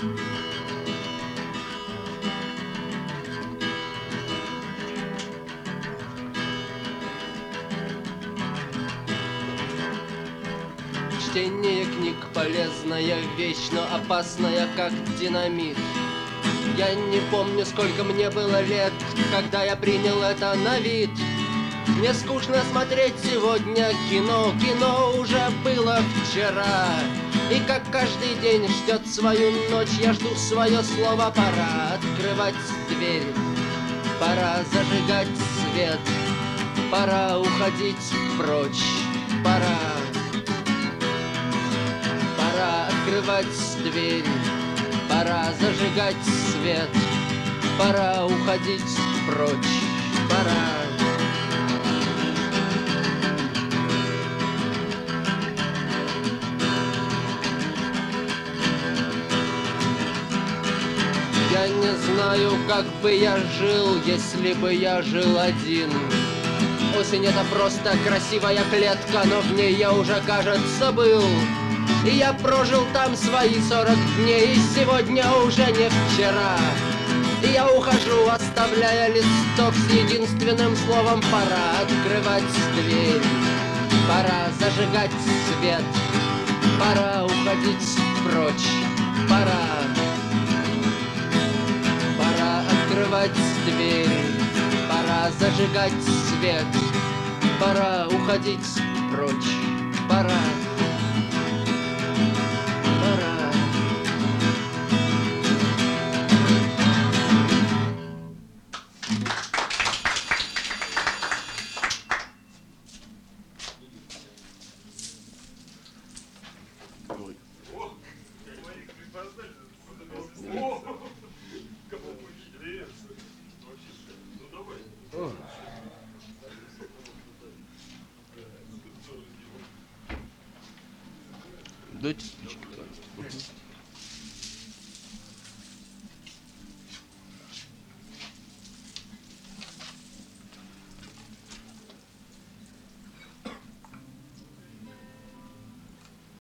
Чтение книг полезная вещь, но опасная, как динамит. Я не помню, сколько мне было лет, когда я принял это на вид. Мне скучно смотреть сегодня кино, кино уже было вчера. И как каждый день ждет свою ночь, я жду свое слово, пора открывать дверь, пора зажигать свет, пора уходить прочь, пора Пора открывать дверь, пора зажигать свет, пора уходить прочь, пора. Я не знаю, как бы я жил, если бы я жил один. Осень это просто красивая клетка, но в ней я уже, кажется, был. И я прожил там свои сорок дней, и сегодня уже не вчера. И я ухожу, оставляя листок с единственным словом «Пора открывать дверь, пора зажигать свет, пора уходить прочь, пора, открывать дверь, пора зажигать свет, пора уходить прочь, пора. Пора. Спички.